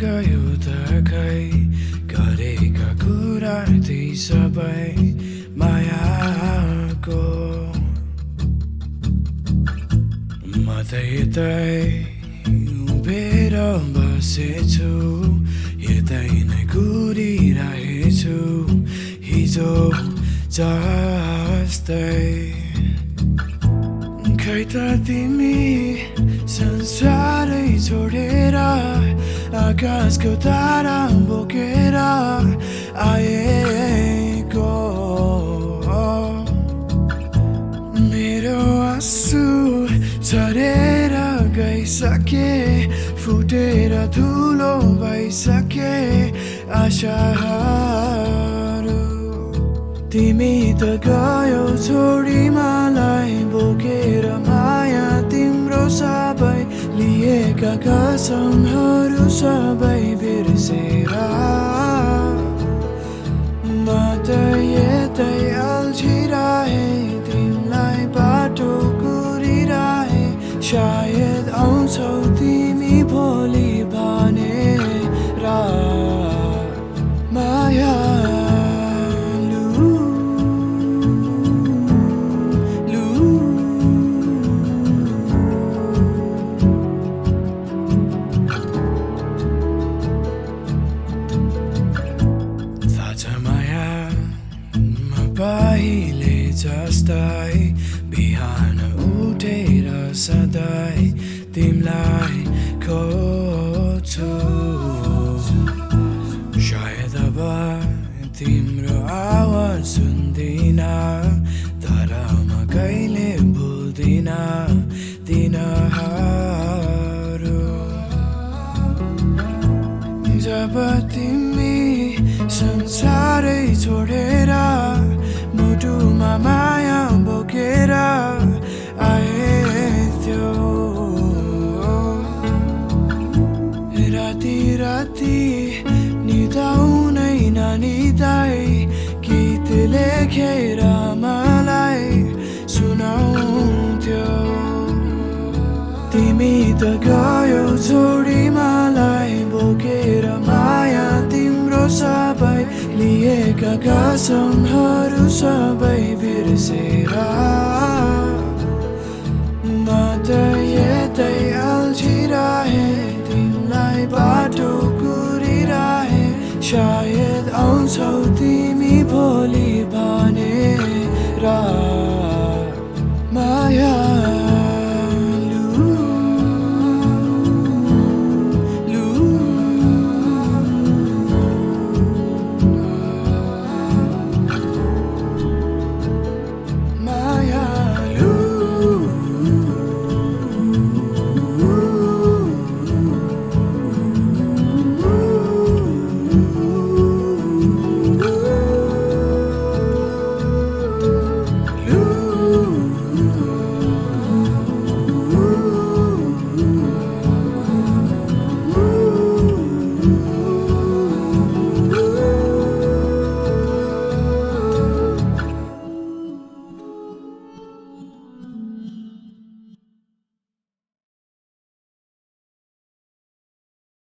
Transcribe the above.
गयो त खै गरेका कुरा ती सबै मायाको म त यतै उभिएर बसेछु यतै नै कुरिरहेछु हिजो जस्तै। खै त तिमी संसारै छोडेर आकाशको तारा बोकेर आएको मेरो आँसु झरेर गइसके फुटेर धुलो भइसके आशाहरू तिमी त गयो छोडी मलाई बोकेर कसमहरू सबै बिर्सेर म त यतै अल्झिरहे तिमीलाई बाटो कुरिरहे। सायद आउँछौ तिमी भोलि भनेर माया पहिले जस्तै बिहान उठेर सधैँ तिमीलाई खोज्छु। सायद अब तिम्रो आवाज सुन्दिन तर म कहिले भुल्दिन तिनीहरू। जब तिमी राति निदाउनै ननिदाई गीत लेखेर मलाई सुनाउँथ्यो। तिमी त गयो छोडी मलाई बोकेर माया तिम्रो सबै लिएका कसमहरू सबै बिर्सेर सायद आउँछौ तिमी भोलि भने र